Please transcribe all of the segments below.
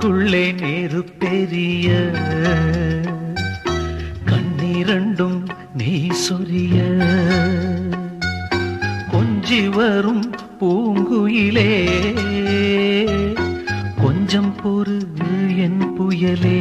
நெஞ்சுக்குள்ளே நேரு பெரிய கண்ணீரண்டும் நீ சொரிய. கொஞ்சி வரும் பூங்குயிலே கொஞ்சம் பொறு என் புயலே.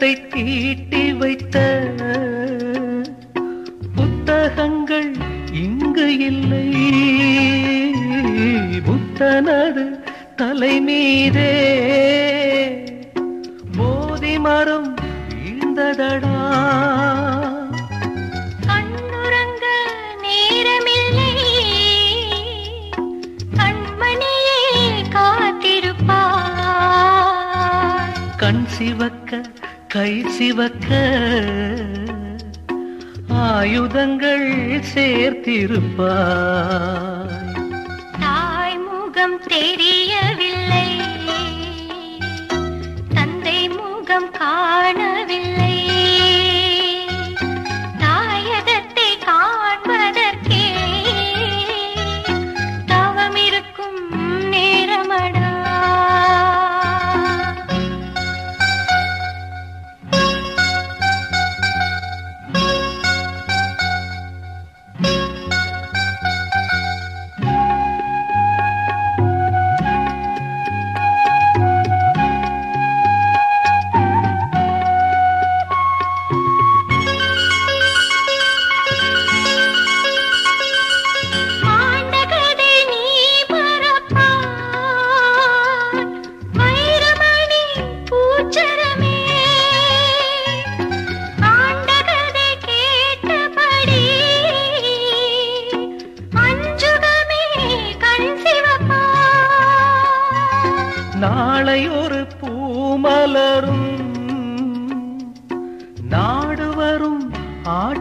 சித்திரத்தை தீட்டி வைத்த புத்தகங்கள் இங்கு இல்லை. புத்தனது தலை மீதே. போதி மரம் வீழ்ந்ததடா. கண் சிவக்க கை சிவக்க ஆயுதங்கள் சேர்த்திருப்பாய். தாய் முகம் தெரியவில்லை.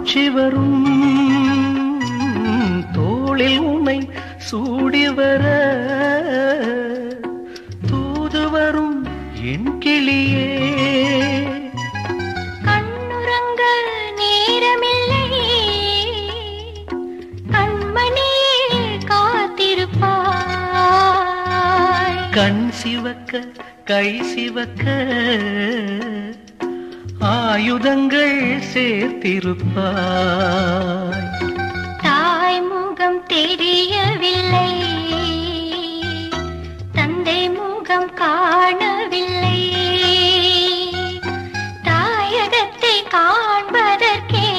ஆட்சி வரும். தோளில் உன்னை சூடி வர தூது வரும் என் கிளியே. கண்ணுறங்க நேரமில்லை கண்மணியே காத்திருப்பாய். கண் சிவக்க கை சிவக்க ஆயுதங்கள் சேர்த்திருப்பாய். தாய் முகம் தெரியவில்லை. தந்தை முகம் காணவில்லை. தாயகத்தை காண்பதற்கே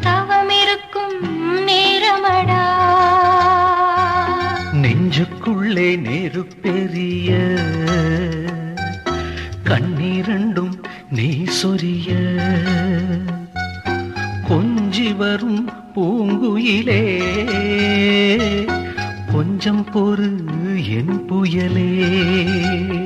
தவம் இருக்கும் நேரமடா. நெஞ்சுக்குள்ளே நெருப்பெரிய வரும் பூங்குயிலே. கொஞ்சம் பொறு என் புயலே.